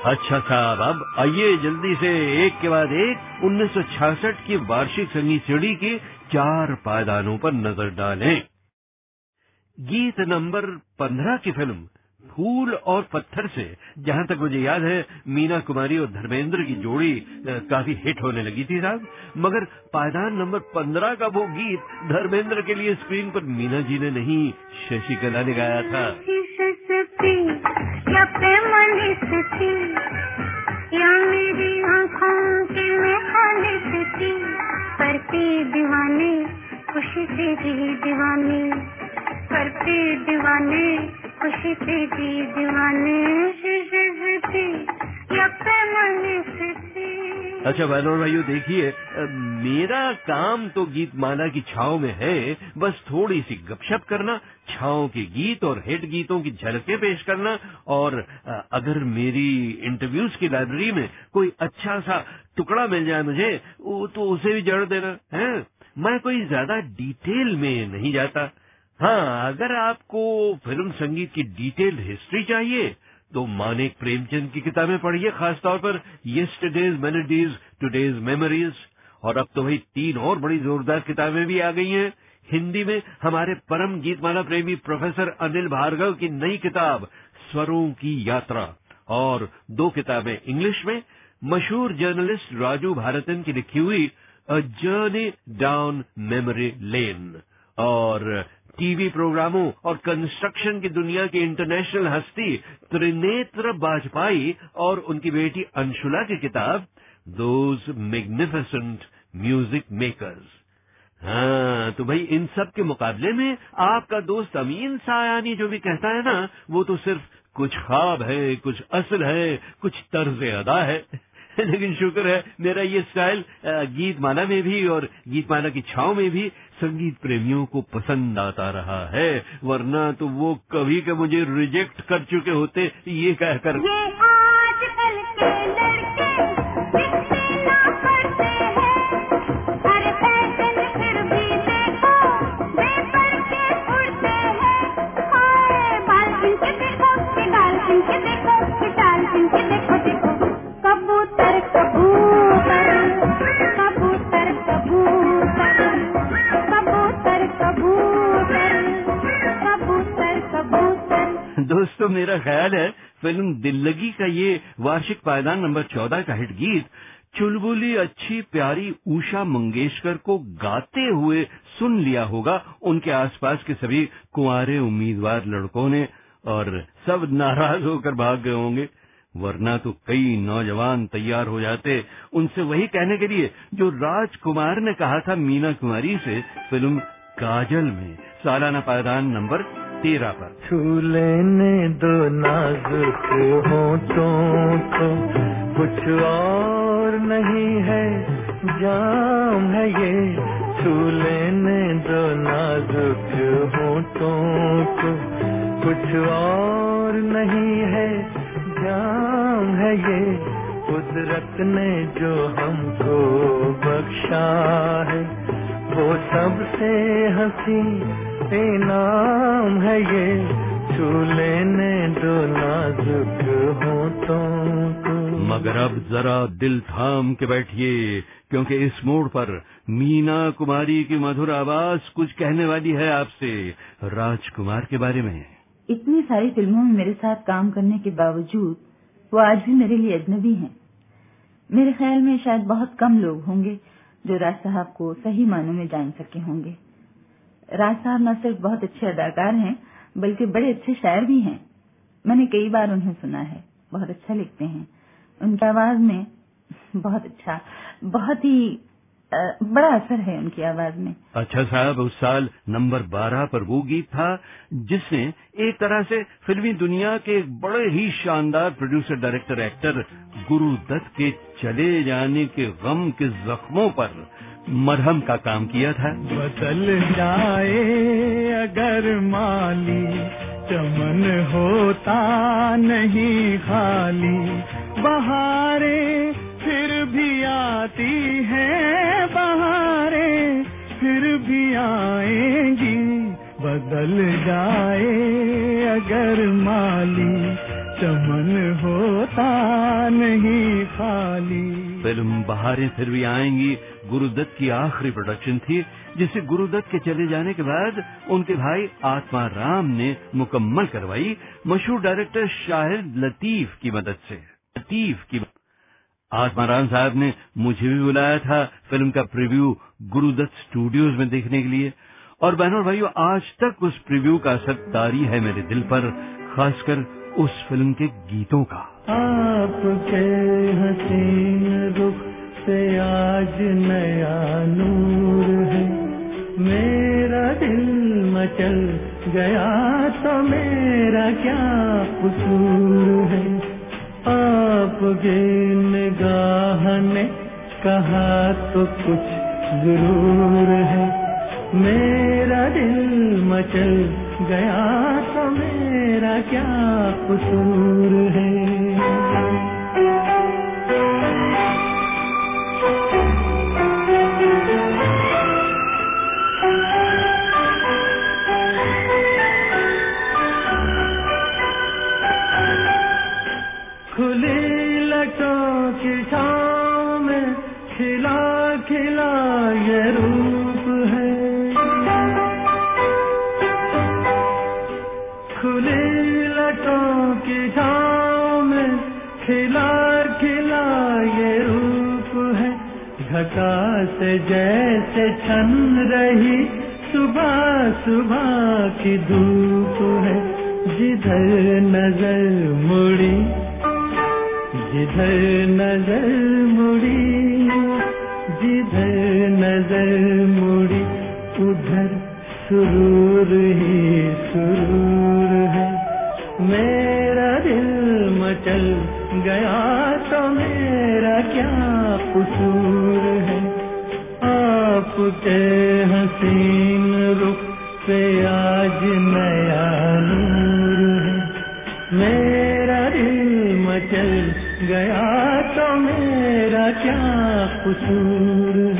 अच्छा साहब, अब आइए जल्दी से एक के बाद एक 1966 की वार्षिक संगीत सीढ़ी के चार पायदानों पर नज़र डालें। गीत नंबर पंद्रह की फ़िल्म, फूल और पत्थर से। जहाँ तक मुझे याद है, मीना कुमारी और धर्मेंद्र की जोड़ी काफ़ी हिट होने लगी थी साहब। मगर पायदान नंबर पंद्रह का वो गीत धर्मेंद्र के लिए स्क्रीन पर मीना जी ने नहीं, शशिकला ने गाया था। या आँखों की करते दीवाने खुशी से दीवाने। करते दीवाने खुशी थी दीवाने। अच्छा बहनों भाइयों, देखिए मेरा काम तो गीत माला की छाव में है, बस थोड़ी सी गपशप करना छाओ के गीत और हिट गीतों की झलकें पेश करना और अगर मेरी इंटरव्यूज़ की लाइब्रेरी में कोई अच्छा सा टुकड़ा मिल जाए मुझे तो उसे भी जड़ देना, है? मैं कोई ज़्यादा डिटेल में नहीं जाता। हाँ अगर आपको फ़िल्म संगीत की डिटेल हिस्ट्री चाहिए तो मानिक प्रेमचंद की किताबें पढ़िए खासतौर पर येस्टरडेज मेलोडीज टुडेज मेमोरीज और अब तो भाई तीन और बड़ी जोरदार किताबें भी आ गई हैं। हिंदी में हमारे परम गीतमाला प्रेमी प्रोफेसर अनिल भार्गव की नई किताब, स्वरों की यात्रा, और दो किताबें इंग्लिश में, मशहूर जर्नलिस्ट राजू भारतन की लिखी हुई a journey down memory lane और टीवी प्रोग्रामों और कंस्ट्रक्शन की दुनिया की इंटरनेशनल हस्ती त्रिनेत्र बाजपाई और उनकी बेटी अंशुला की किताब दोज मैग्निफिसेंट म्यूज़िक मेकर्स हाँ तो भाई इन सब के मुकाबले में आपका दोस्त अमीन सायानी जो भी कहता है ना, वो तो सिर्फ़ कुछ ख्वाब है, कुछ असल है, कुछ तर्ज अदा है। लेकिन शुक्र है, मेरा ये स्टाइल गीत माला में भी और गीत माला की छाव में भी संगीत प्रेमियों को पसंद आता रहा है, वरना तो वो कभी के मुझे रिजेक्ट कर चुके होते, ये कहकर। दोस्तों, मेरा ख्याल है फ़िल्म दिल्लगी का ये वार्षिक पायदान नंबर चौदह का हिट गीत, चुलबुली अच्छी प्यारी उषा मंगेशकर को गाते हुए सुन लिया होगा। उनके आसपास के सभी कुंवारे उम्मीदवार लड़कों ने और सब नाराज़ होकर भाग गए होंगे। वरना तो कई नौजवान तैयार हो जाते। उनसे वही कहने के लिए जो राजकुमार ने कहा था मीना कुमारी से, फ़िल्म काजल में। सालाना पायदान नंबर तेरह पर। छू लेने दो नाजुक होठों तो कुछ और नहीं है, जाम है ये। छू लेने दो नाजुक होठों तो कुछ और नहीं है, जाम है ये। कुदरत ने जो हमको बख्शा है, वो सबसे हँसी नाम है ये। छू लेने दो नाजुक हो तो मगर अब जरा दिल थाम के बैठिए क्योंकि इस मोड़ पर मीना कुमारी की मधुर आवाज़ कुछ कहने वाली है आपसे राजकुमार के बारे में। इतनी सारी फ़िल्मों में मेरे साथ काम करने के बावजूद वो आज भी मेरे लिए अजनबी हैं। मेरे ख्याल में शायद बहुत कम लोग होंगे जो राज साहब को सही मानों में जान सके होंगे। राज साहब न सिर्फ़ बहुत अच्छे अदाकार हैं बल्कि बड़े अच्छे शायर भी हैं। मैंने कई बार उन्हें सुना है बहुत अच्छा लिखते हैं। उनकी आवाज़ में बहुत अच्छा बहुत ही आ, बड़ा असर है उनकी आवाज़ में। अच्छा साहब उस साल नंबर बारह पर वो गीत था जिसने एक तरह से फिल्मी दुनिया के बड़े ही शानदार producer director actor Guru Dutt के चले जाने के गम के जख्मों पर मरहम का काम किया था। बदल जाए अगर माली, चमन होता नहीं खाली। बहारे फिर भी आती है, बहारे फिर भी आएँगी। बदल जाए अगर माली, चमन होता नहीं खाली। फ़िल्म बहारें फिर भी आएँगी। गुरुदत्त की आखिरी प्रोडक्शन थी, जिसे गुरुदत्त के चले जाने के बाद उनके भाई आत्मा राम ने मुकम्मल करवाई, मशहूर डायरेक्टर शाहिद लतीफ की मदद से। लतीफ की आत्मा राम साहब ने मुझे भी बुलाया था फ़िल्म का प्रीव्यू गुरुदत्त स्टूडियोज में देखने के लिए। और बहनों भाइयों, आज तक उस प्रीव्यू का असर तारी है मेरे दिल पर, खासकर उस फ़िल्म के गीतों का। आपके हसीन रुख से आज नया नूर है। मेरा दिल मचल गया तो मेरा क्या कसूर है? आपके निगाह ने कहा तो कुछ ज़रूर है। मेरा दिल मचल गया तो मेरा क्या कसूर है? से जैसे छन रही सुबह सुबह की धूप है। जिधर नज़र मुड़ी, जिधर नज़र मुड़ी, जिधर नज़र मुड़ी, उधर सुरूर ही सुरूर है। मेरा दिल मचल गया तो मेरा क्या कसूर है? आपके हसीन रुख से आज नया नूर है। मेरा दिल मचल गया तो मेरा क्या कसूर है?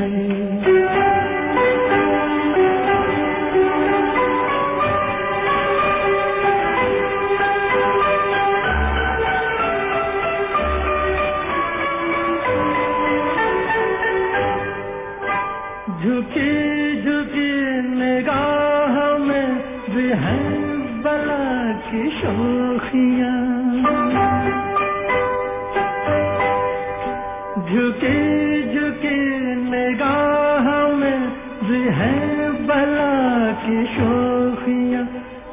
है बला की शोखियाँ।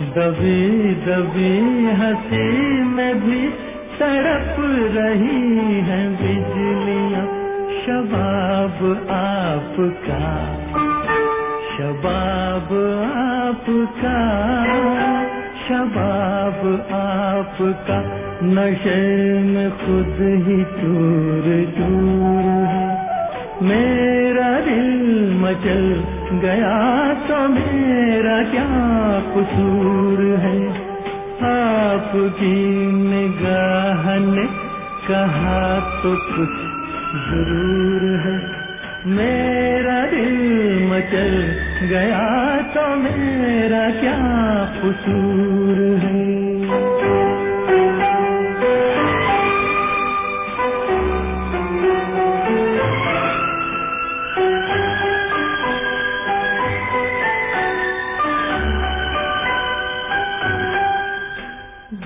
दबी दबी हँसी में भी तड़प रही है बिजलियाँ। शबाब आपका शबाब आपका शबाब आपका। नशे में खुद ही चूर चूर है। मेरा दिल मचल गया तो मेरा क्या कसूर है? आपकी निगाह ने कहा तो कुछ ज़रूर है। मेरा दिल मचल गया तो मेरा क्या कसूर है?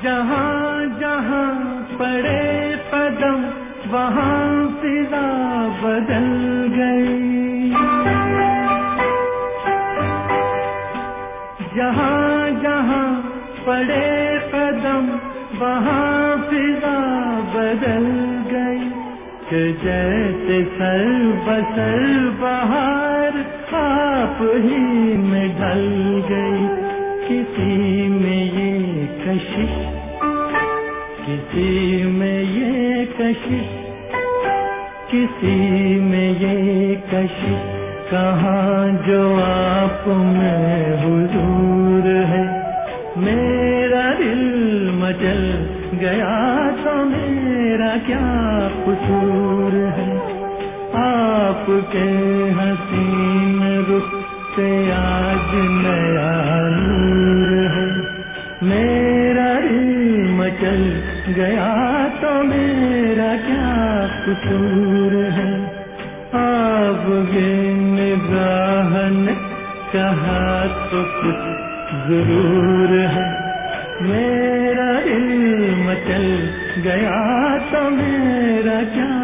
जहाँ जहाँ पड़े पदम, वहाँ फिजा बदल गई। जहाँ जहाँ पड़े कदम वहाँ फिजा बदल गई। कि जैसे सर बसर बहार, आप ही में ढल गई। किसी में ये कशिश किसी में ये कशिश किसी में ये कशिश कहाँ जो आप में हुजूर है। मेरा दिल मचल गया तो मेरा क्या कसूर है। आपके हसीन रुख से आज नया नूर है। मेरा दिल मचल गया तो मेरा क्या कसूर है? अब ये निगाह ने कहा तो कुछ ज़रूर है। मेरा इल्म चल गया तो मेरा क्या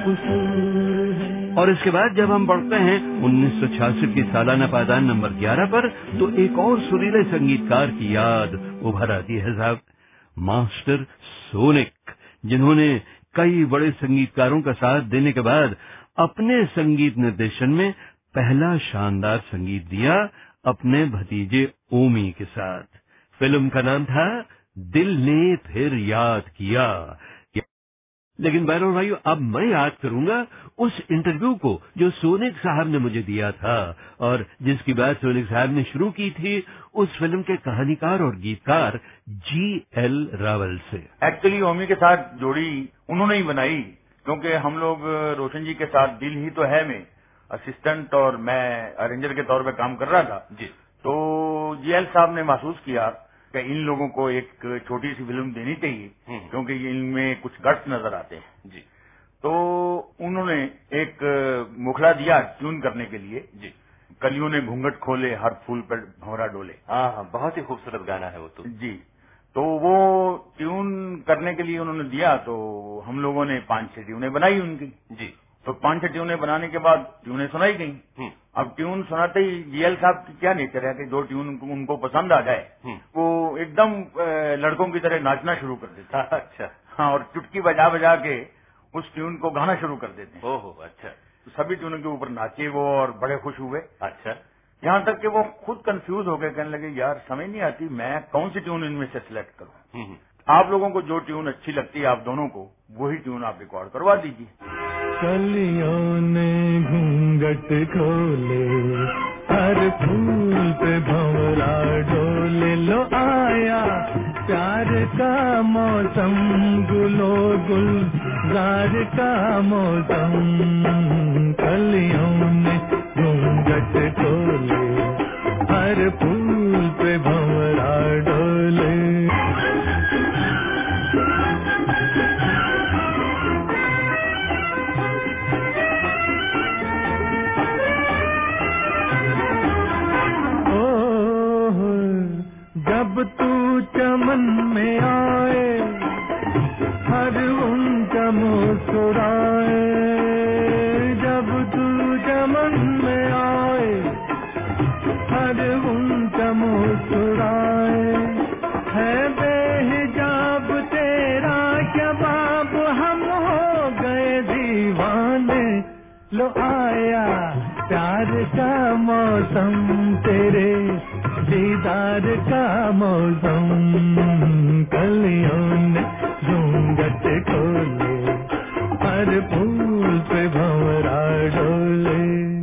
कसूर है? और इसके बाद जब हम बढ़ते हैं उन्नीस सौ छियासठ की सालाना पायदान नंबर 11 पर तो एक और सुरीले संगीतकार की याद उभर आती है साहब। मास्टर सोनिक, जिन्होंने कई बड़े संगीतकारों का साथ देने के बाद अपने संगीत निर्देशन में पहला शानदार संगीत दिया अपने भतीजे ओमी के साथ। फ़िल्म का नाम था दिल ने फिर याद किया। लेकिन बैरों भाइयों अब मैं याद करूँगा उस इंटरव्यू को जो सोनिक साहब ने मुझे दिया था और जिसकी बात सोनिक साहब ने शुरू की थी उस फ़िल्म के कहानीकार और गीतकार जी एल रावल से। एक्चुअली ओमी के साथ जोड़ी उन्होंने ही बनाई क्योंकि हम लोग रोशन जी के साथ दिल ही तो है में। असिस्टेंट और मैं अरेंजर के तौर पर काम कर रहा था। जी। तो जीएल साहब ने महसूस किया कि इन लोगों को एक छोटी सी फ़िल्म देनी चाहिए हम्म। क्योंकि इनमें कुछ गट्स नज़र आते हैं। जी। तो उन्होंने एक मुखड़ा दिया ट्यून करने के लिए। जी। कलियों ने घूंघट खोले हर फूल पर भंवरा डोले। हाँ हाँ बहुत ही खूबसूरत गाना है वो तो। जी। तो वो ट्यून करने के लिए उन्होंने दिया तो हम लोगों ने पाँच छह ट्यूनें बनाई उनकी। जी। तो पाँच छह ट्यूने बनाने के बाद ट्यूने सुनाई गई। हम्म, अब ट्यून सुनाते ही जीएल साहब की क्या नेचर है कि दो ट्यून उनको, पसंद आ जाए हम्म। वो एकदम लड़कों की तरह नाचना शुरू कर देता अच्छा। हाँ और चुटकी बजा बजा के उस ट्यून को गाना शुरू कर देते हैं। ओहो अच्छा। तो सभी ट्यूनों के ऊपर नाचे वो और बड़े खुश हुए। अच्छा। यहाँ तक कि वो खुद कंफ्यूज हो गए कहने लगे यार समझ नहीं आती मैं कौन सी ट्यून इनमें से सिलेक्ट करूँ? हम्म। आप लोगों को जो ट्यून अच्छी लगती है आप दोनों को वही ट्यून आप रिकॉर्ड करवा दीजिए। कलियों ने घूंघट खोले, हर फूल पे भंवरा डोले। लो आया प्यार का मौसम, गुलो गुलजार का मौसम। कलियों ने घूंघट खोले, हर फूल पे भंवरा डोले। जब तू चमन में आए, हर उनका मुस्कुराए जब तू चमन में आए, हर उनका मुस्कुराए है बेहिजाब तेरा जवाब हम हो गए दीवाने। लो आया प्यार का मौसम तेरे दीदार का मौसम। कलियों ने झूंगट खोले हर फूल पे भंवरा डोले।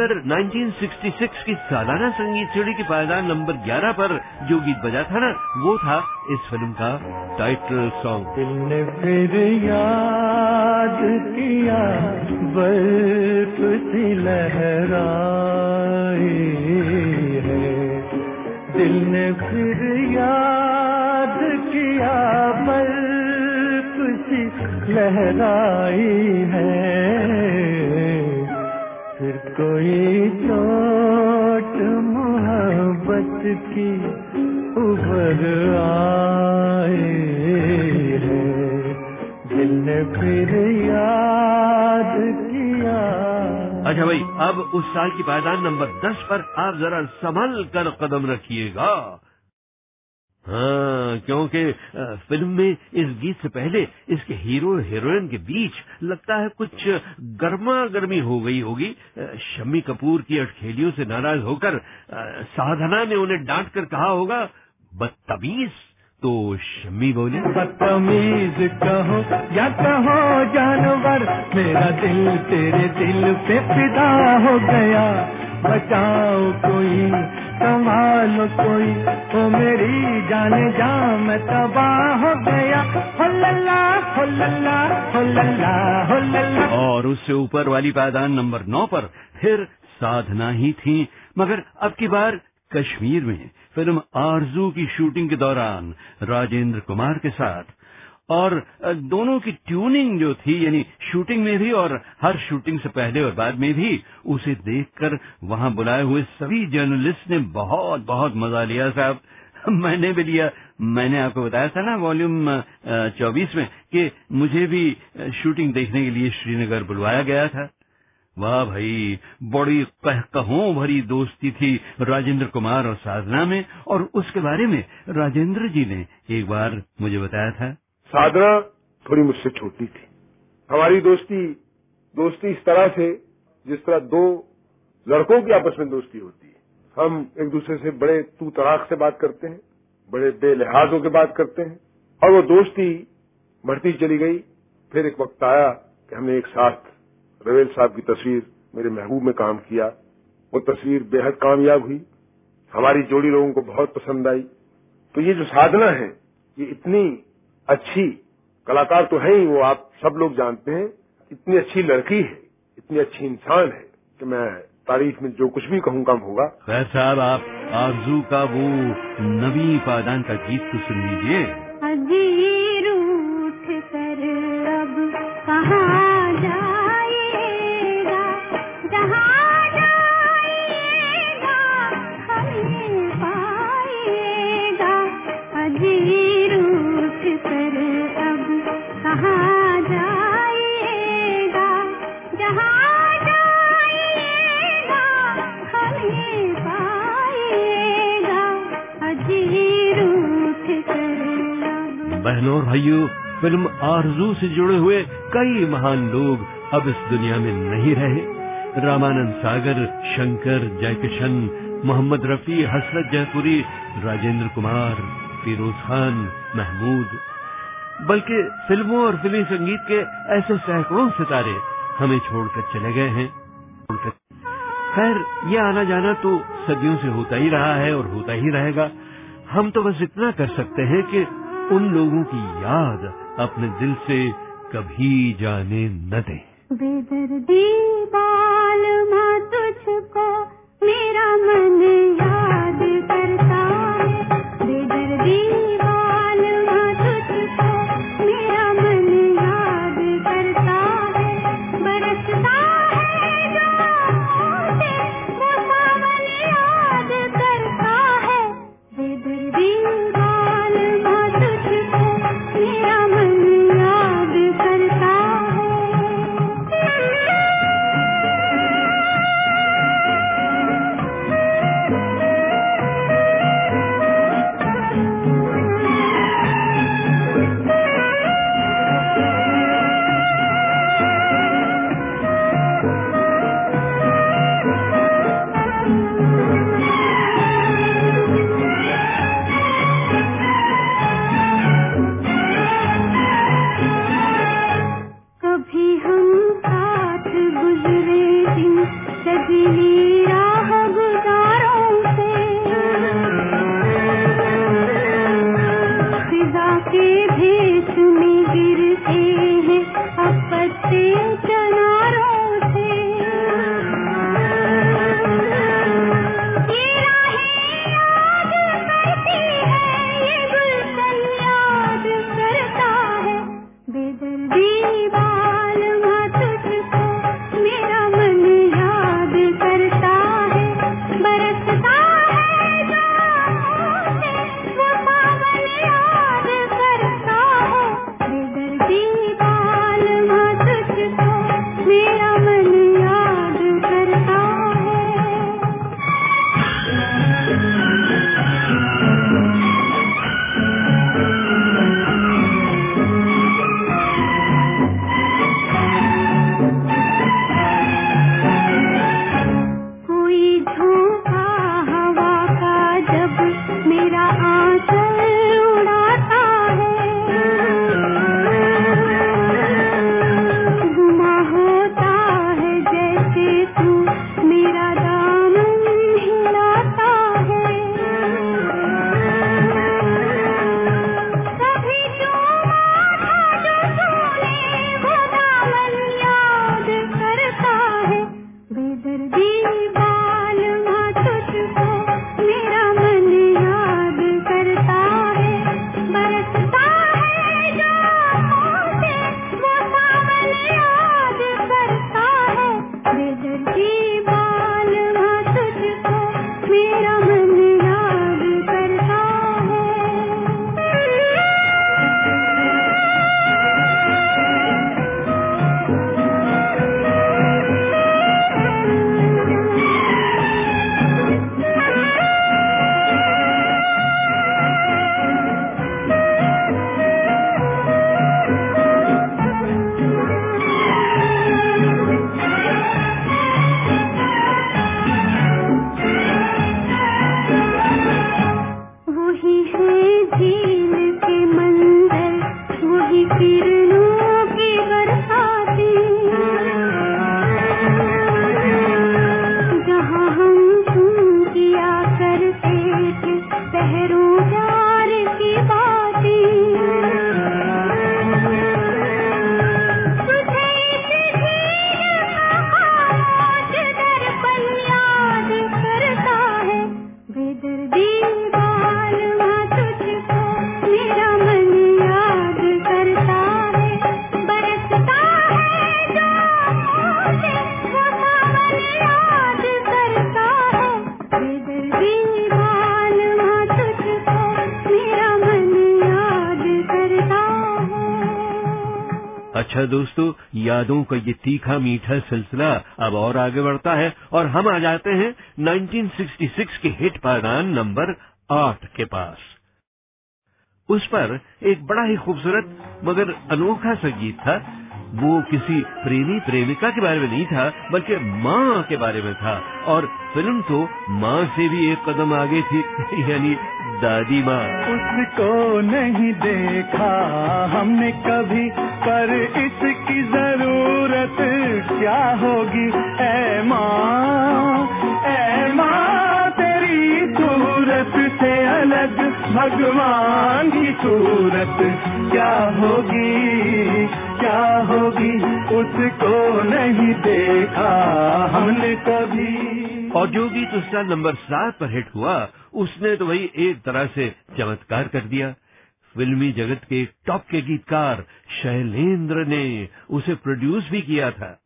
मगर 1966 की सालाना संगीत सीढ़ी की पायदान नंबर 11 पर जो गीत बजा था ना, वो था इस फ़िल्म का टाइटल सॉन्ग दिल ने फिर याद किया, बर्फ़ सी लहराई है। दिल ने फिर याद किया, बर्फ़ सी लहराई है। फिर कोई चोट मोहब्बत की उभर आए दिल ने फिर याद किया। अच्छा भाई, अब उस साल की पायदान नंबर 10 पर आप जरा संभल कर कदम रखिएगा। हाँ क्योंकि फ़िल्म में इस गीत से पहले इसके हीरो हीरोइन के बीच लगता है कुछ गर्मा गर्मी हो गई होगी। शम्मी कपूर की अटखेलियों से नाराज़ होकर साधना ने उन्हें डांट कर कहा होगा, बदतमीज? तो शम्मी बोले, बदतमीज कहो या कहो जानवर, मेरा दिल तेरे दिल पे फिदा हो गया। बचाओ कोई संभालो कोई, ओ मेरी जाने जा, मैं तबाह हो गया। हो लल्ला हो लल्ला हो लल्ला हो लल्ला और उससे ऊपर वाली पायदान नंबर नौ पर फिर साधना ही थी। मगर अब की बार कश्मीर में फ़िल्म आरज़ू की शूटिंग के दौरान राजेंद्र कुमार के साथ और दोनों की ट्यूनिंग जो थी, यानी शूटिंग में भी और हर शूटिंग से पहले और बाद में भी, उसे देखकर वहाँ बुलाए हुए सभी जर्नलिस्ट ने बहुत बहुत मज़ा लिया साहब। मैंने भी लिया। मैंने आपको बताया था ना वॉल्यूम चौबीस में कि मुझे भी शूटिंग देखने के लिए श्रीनगर बुलवाया गया था। वाह भाई, बड़ी कहकहों भरी दोस्ती थी राजेंद्र कुमार और साधना में। और उसके बारे में राजेंद्र जी ने एक बार मुझे बताया था। साधना थोड़ी मुझसे छोटी थी। हमारी दोस्ती दोस्ती इस तरह से, जिस तरह दो लड़कों की आपस में दोस्ती होती है। हम एक दूसरे से बड़े तू तड़ाक से बात करते हैं, बड़े बेलिहाज होकर बात करते हैं, और वो दोस्ती बढ़ती चली गई। फिर एक वक्त आया कि हमने एक साथ रवेल साहब की तस्वीर मेरे महबूब में काम किया। वो तस्वीर बेहद कामयाब हुई। हमारी जोड़ी लोगों को बहुत पसंद आई। तो ये जो साधना है, ये इतनी अच्छी कलाकार तो है ही, वो आप सब लोग जानते हैं। इतनी अच्छी लड़की है, इतनी अच्छी इंसान है कि मैं तारीफ़ में जो कुछ भी कहूँ कम होगा। खैर साहब, आप आरज़ू का वो नवी पादान का गीत तो सुन लीजिए। बहनों और भाइयों, फ़िल्म आरज़ू से जुड़े हुए कई महान लोग अब इस दुनिया में नहीं रहे। रामानंद सागर, शंकर, जयकिशन, मोहम्मद रफी, हसरत जयपुरी, राजेंद्र कुमार, फिरोज खान, महमूद बल्कि फ़िल्मों और फिल्मी संगीत के ऐसे सैकड़ों सितारे हमें छोड़कर चले गए हैं। खैर, ये आना जाना तो सदियों से होता ही रहा है और होता ही रहेगा। हम तो बस इतना कर सकते हैं कि उन लोगों की याद अपने दिल से कभी जाने न दें। बेदर्दी बाल तुझको मेरा मन याद करता है। बेदर्दी यादों का ये तीखा मीठा सिलसिला अब और आगे बढ़ता है और हम आ जाते हैं 1966 के हिट पायदान नंबर आठ के पास। उस पर एक बड़ा ही खूबसूरत, मगर अनोखा सा गीत था। वो किसी प्रेमी प्रेमिका के बारे में नहीं था, बल्कि माँ के बारे में था। और फ़िल्म तो माँ से भी एक कदम आगे थी, यानी दादी माँ। उसको नहीं देखा हमने कभी, पर इसकी ज़रूरत क्या होगी? ऐ माँ ऐ माँ, तेरी सूरत से अलग भगवान की सूरत क्या होगी? क्या होगी? उसको नहीं देखा हमने कभी। और जो गीत उस साल नंबर सात पर हिट हुआ, उसने तो वही एक तरह से चमत्कार कर दिया। फिल्मी जगत के टॉप के गीतकार शैलेंद्र ने उसे प्रोड्यूस भी किया था।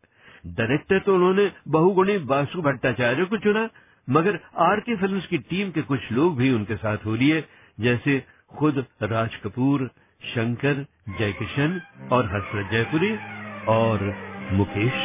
डायरेक्टर तो उन्होंने बहुगुणी बासु भट्टाचार्य को चुना, मगर आर के फिल्म्स की टीम के कुछ लोग भी उनके साथ हो लिए, जैसे खुद राज कपूर, शंकर, जयकिशन और हसरत जयपुरी और मुकेश।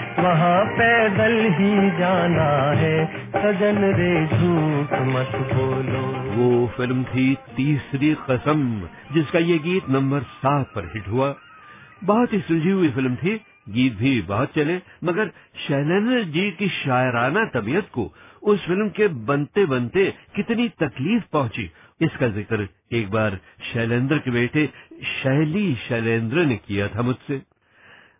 वहाँ पैदल ही जाना है। सजन रे झूठ मत बोलो। वो फ़िल्म थी तीसरी कसम, जिसका ये गीत नंबर सात पर हिट हुआ। बहुत ही सुलझी हुई फ़िल्म थी, गीत भी बहुत चले, मगर शैलेंद्र जी की शायराना तबीयत को उस फ़िल्म के बनते बनते कितनी तकलीफ़ पहुँची, इसका ज़िक्र एक बार शैलेंद्र के बेटे शैली शैलेंद्र ने किया था मुझसे।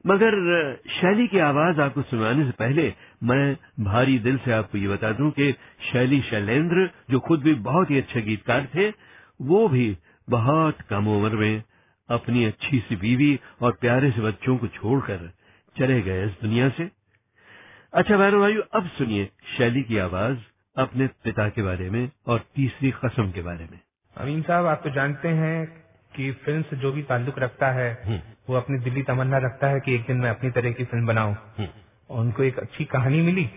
मगर शैली की आवाज़ आपको सुनाने से पहले मैं भारी दिल से आपको ये बता दूँ कि शैली शैलेंद्र, जो खुद भी बहुत ही अच्छे गीतकार थे, वो भी बहुत कम उम्र में अपनी अच्छी सी बीवी और प्यारे से बच्चों को छोड़कर चले गए इस दुनिया से। अच्छा बहनों भाइयों, अब सुनिए शैली की आवाज़ अपने पिता के बारे में और तीसरी कसम के बारे में। अमीन साहब, आप तो जानते हैं कि फ़िल्म से जो भी ताल्लुक रखता है वो अपनी दिल्ली तमन्ना रखता है कि एक दिन मैं अपनी तरह की फ़िल्म बनाऊँ। और उनको एक अच्छी कहानी मिली।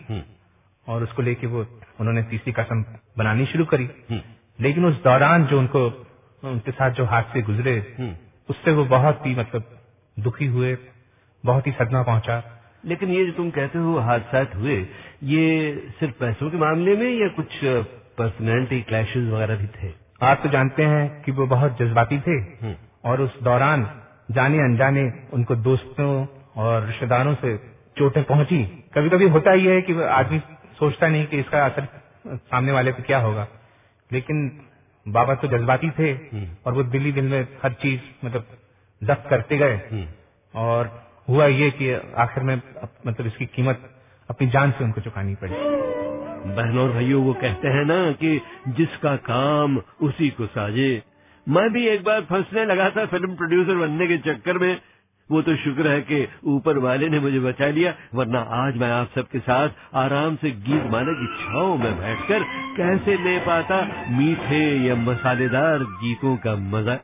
और उसको लेके वो उन्होंने तीसरी कसम बनानी शुरू करी। लेकिन उस दौरान जो उनको उनके साथ जो हादसे गुजरे उससे वो बहुत ही मतलब दुखी हुए बहुत ही सदमा पहुँचा। लेकिन ये जो तुम कहते हो हादसा हुए ये सिर्फ़ पैसों के मामले में या कुछ पर्सनैलिटी क्लैशेस वगैरह भी थे? आप तो जानते हैं कि वो बहुत जज्बाती थे और उस दौरान जाने अनजाने उनको दोस्तों और रिश्तेदारों से चोटें पहुँची। कभी कभी होता ही है कि आदमी सोचता नहीं कि इसका असर सामने वाले पे क्या होगा। लेकिन बाबा तो जज्बाती थे और वो दिल्ली दिल में हर चीज़ मतलब दफ्त करते गए। और हुआ ये कि आखिर में मतलब इसकी कीमत अपनी जान से उनको चुकानी पड़ी। बहनों और भाइयों, वो कहते हैं ना कि जिसका काम उसी को साजे। मैं भी एक बार फंसने लगा था फ़िल्म प्रोड्यूसर बनने के चक्कर में। वो तो शुक्र है कि ऊपर वाले ने मुझे बचा लिया, वरना आज मैं आप सबके साथ आराम से गीत माने की छाओ में बैठकर कैसे ले पाता मीठे या मसालेदार गीतों का मज़ा।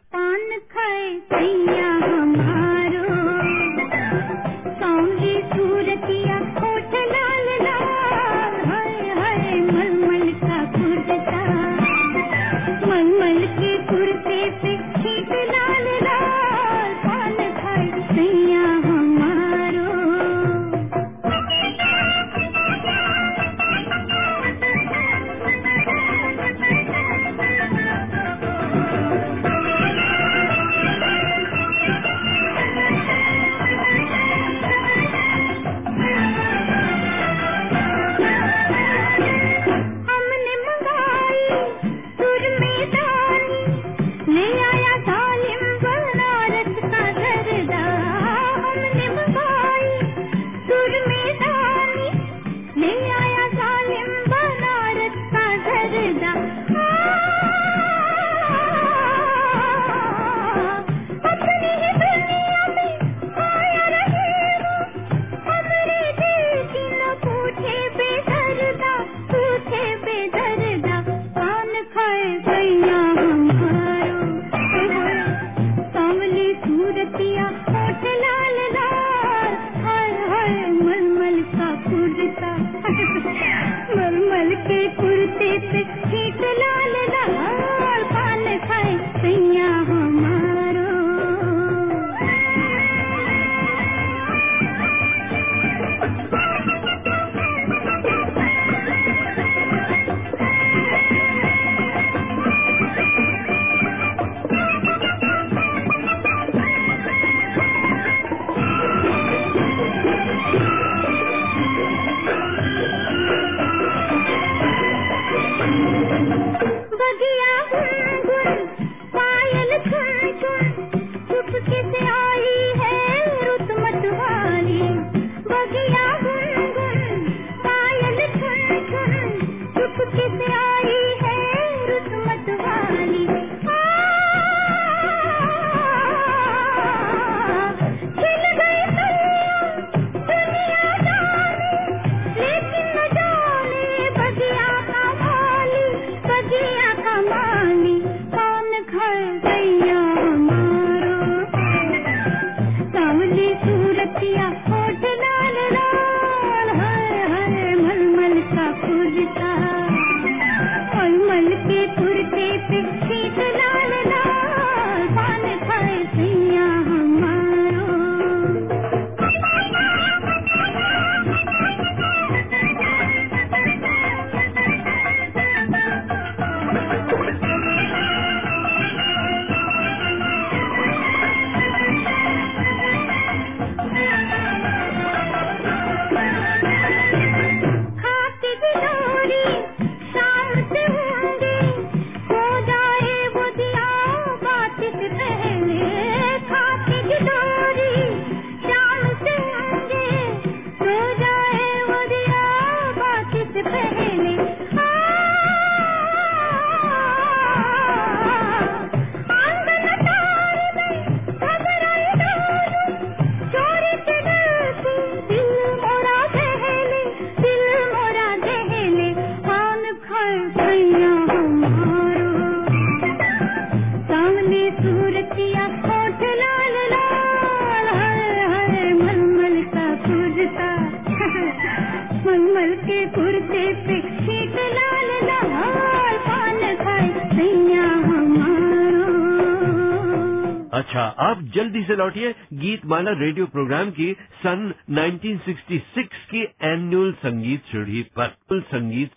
से लौटिए गीत माला रेडियो प्रोग्राम की सन 1966 की एनुअल संगीत सीढ़ी पर। संगीत।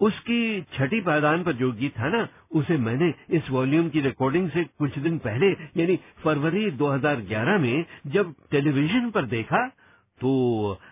उसकी छठी पायदान पर जो गीत था ना, उसे मैंने इस वॉल्यूम की रिकॉर्डिंग से कुछ दिन पहले, यानी फरवरी 2011 में जब टेलीविज़न पर देखा तो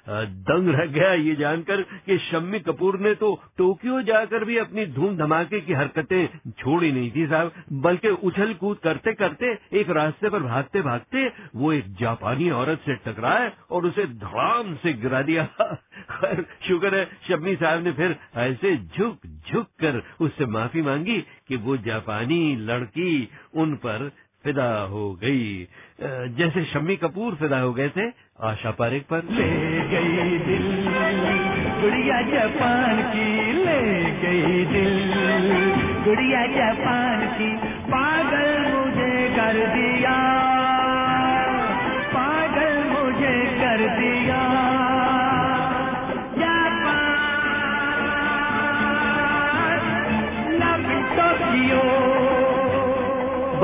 दंग रह गया ये जानकर कि शम्मी कपूर ने तो टोक्यो जाकर भी अपनी धूम धमाके की हरकतें छोड़ी नहीं थी साहब, बल्कि उछल कूद करते करते एक रास्ते पर भागते भागते वो एक जापानी औरत से टकराए और उसे धड़ाम से गिरा दिया। खैर, शुक्र है शम्मी साहब ने फिर ऐसे झुक झुक कर उससे माफ़ी मांगी कि वो जापानी लड़की उन पर फिदा हो गई। जैसे शम्मी कपूर फिदा हो गए थे, आशा पारेख पर। ले गई दिल, गुड़िया जापान की ले गई दिल, गुड़िया जापान की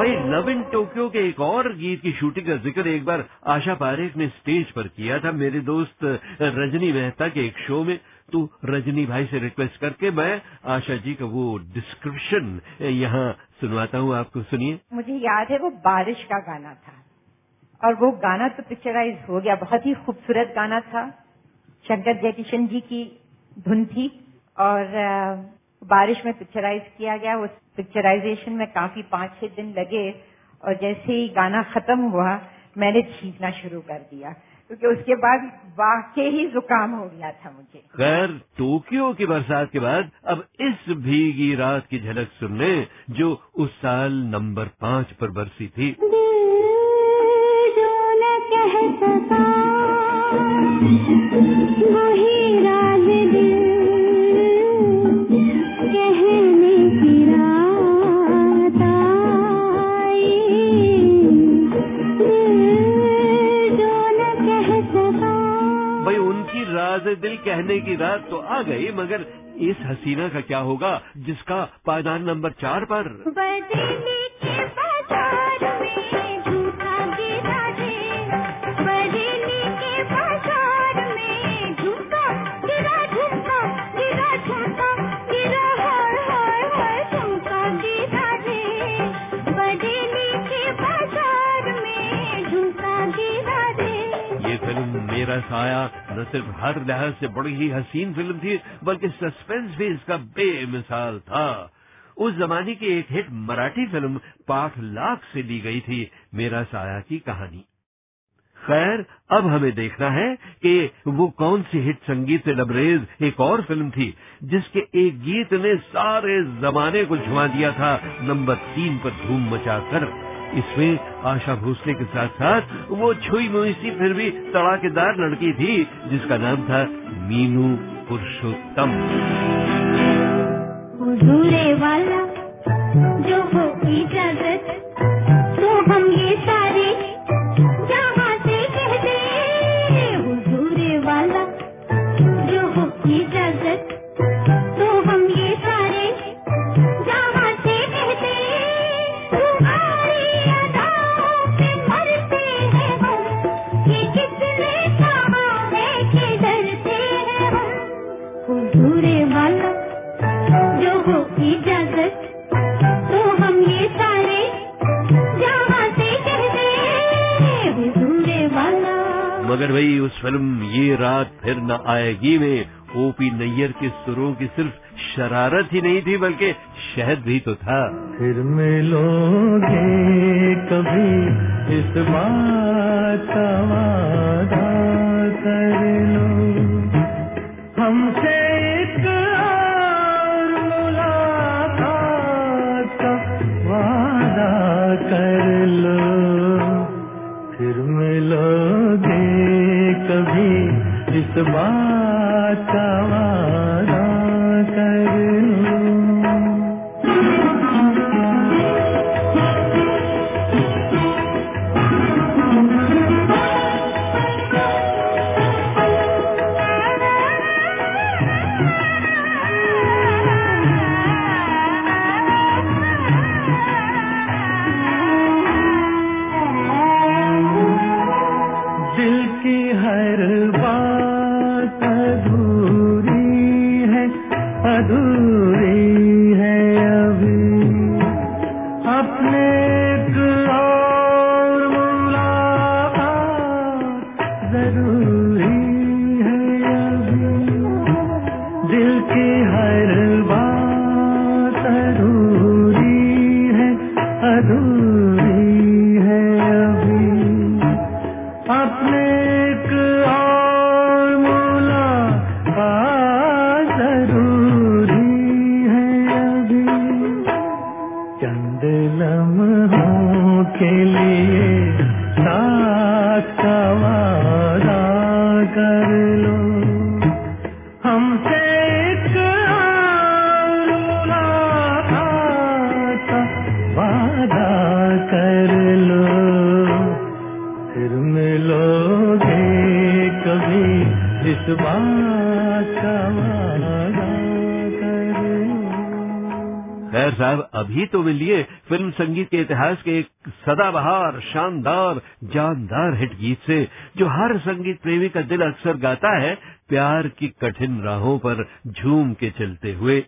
भाई लव इन टोक्यो के एक और गीत की शूटिंग का ज़िक्र एक बार आशा पारेख ने स्टेज पर किया था। मेरे दोस्त, रजनी मेहता के एक शो में। तो रजनी भाई से रिक्वेस्ट करके मैं आशा जी का वो डिस्क्रिप्शन यहाँ सुनवाता हूँ। आपको सुनिए। मुझे याद है, वो बारिश का गाना था। और वो गाना तो पिक्चराइज हो गया। बहुत ही खूबसूरत गाना था। शंकर जयकिशन जी की धुन थी। और बारिश में पिक्चराइज किया गया उस पिक्चराइजेशन में काफ़ी पाँच छह दिन लगे और जैसे ही गाना खत्म हुआ मैंने छींकना शुरू कर दिया। क्योंकि उसके बाद वाकई ही जुकाम हो गया था मुझे। खैर टोक्यो की बरसात के बाद अब इस भीगी रात की झलक सुनने जो उस साल नंबर पाँच पर बरसी थी। दिल जो न कह सका वही राज कहने की रात तो आ गई, मगर इस हसीना का क्या होगा, जिसका पायदान नंबर चार पर? बरेली के फ़िल्म मेरा साया न सिर्फ़ हर लिहाज से बड़ी ही हसीन फ़िल्म थी, बल्कि सस्पेंस भी इसका बेमिसाल था। उस जमाने की एक हिट मराठी फ़िल्म पाठ लाख से ली गई थी, मेरा साया की कहानी। खैर, अब हमें देखना है कि वो कौन सी हिट संगीत से लबरेज एक और फ़िल्म थी, जिसके एक गीत ने सारे जमाने को झुमा दिया था, नंबर तीन पर धूम मचाकर इसमें आशा भोसले के साथ साथ वो छुई मुई सी फिर भी तड़ाकेदार लड़की थी, जिसका नाम था मीनू पुरुषोत्तम। वाला जो वो मगर भाई उस फ़िल्म, ये रात फिर न आएगी में ओपी नैयर के सुरों की सिर्फ़ शरारत ही नहीं थी, बल्कि शहद भी तो था। फिर मिलोगे कभी इस बात कर लो। हमसे इस इतिहास के एक सदाबहार, शानदार, जानदार हिट गीत से, जो हर संगीत प्रेमी का दिल अक्सर गाता है, प्यार की कठिन राहों पर झूम के चलते हुए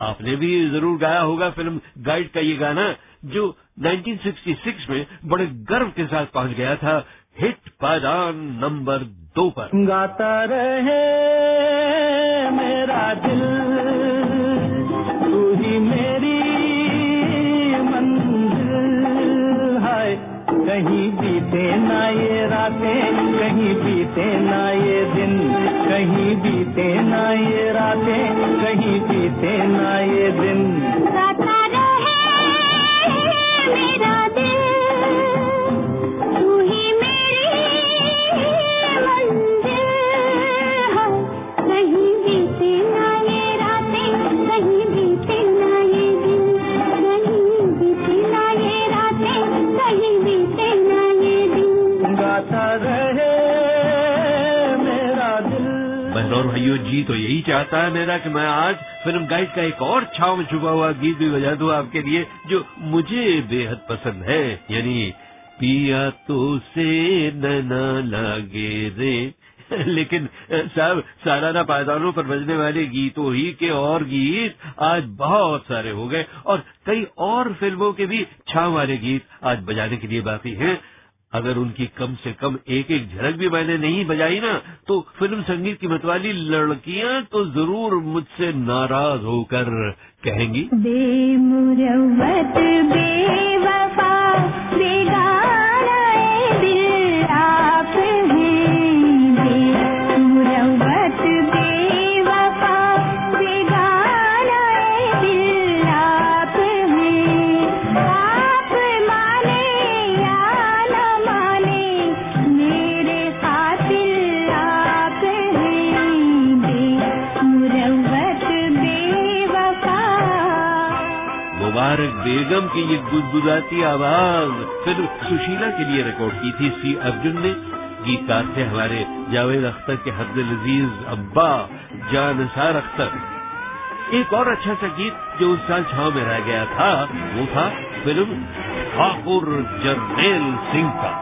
आपने भी ज़रूर गाया होगा फ़िल्म गाइड का ये गाना, जो 1966 में बड़े गर्व के साथ पहुँच गया था, हिट पायदान नंबर दो पर। गाता रहे, मेरा दिल, तू ही मेरी कहीं बीते ना ये रातें, कहीं बीते ना ये दिन, कहीं बीते ना ये रातें, कहीं बीते ना ये दिन। रहे मेरा चाहता है मेरा कि मैं आज फ़िल्म गाइड का एक और छाव में छुपा हुआ गीत भी बजा दूँ आपके लिए, जो मुझे बेहद पसंद है। यानी, पिया तो से नैना लागे रे। लेकिन साहब सालाना पायदानों पर बजने वाले गीतों ही के और गीत आज बहुत सारे हो गए। और कई और फ़िल्मों के भी छाव वाले गीत आज बजाने के लिए बाकी हैं। अगर उनकी कम से कम एक एक झलक भी मैंने नहीं बजाई ना तो फ़िल्म संगीत की मतवाली लड़कियाँ तो ज़रूर मुझसे नाराज़ होकर कहेंगी। बेमुरवत, बेवफा बेगाना गुदगुदाती आवाज़। फ़िल्म सुशीला के लिए रिकॉर्ड की थी सी अर्जुन ने। गीतकार थे हमारे जावेद अख्तर के हद लजीज अब्बा जानसार अख्तर। एक और अच्छा सा गीत जो उस साल छाव में रह गया था, वो था फ़िल्म ठाकुर जरनेल सिंह का।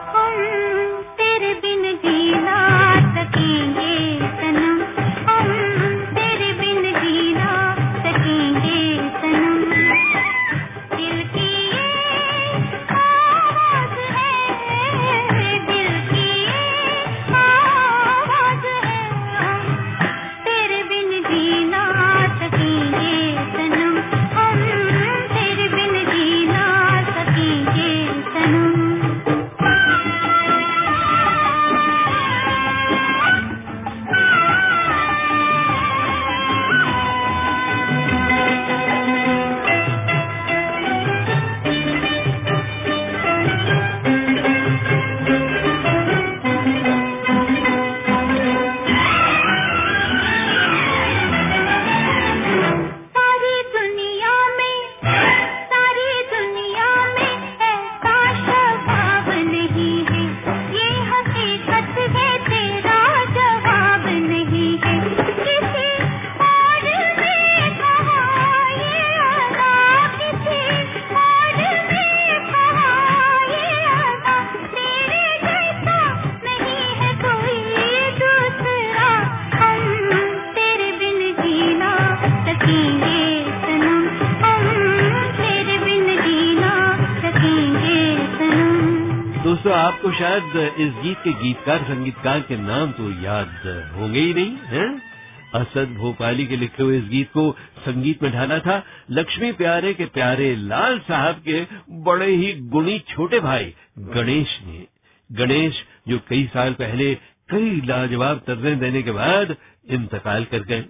शायद इस गीत के गीतकार संगीतकार के नाम तो याद होंगे ही नहीं, हैं? असद भोपाली के लिखे हुए इस गीत को संगीत में ढाला था। लक्ष्मी प्यारे के प्यारे लाल साहब के बड़े ही गुणी छोटे भाई गणेश ने। गणेश, जो कई साल पहले कई लाजवाब तर्जें देने के बाद इंतकाल कर गए।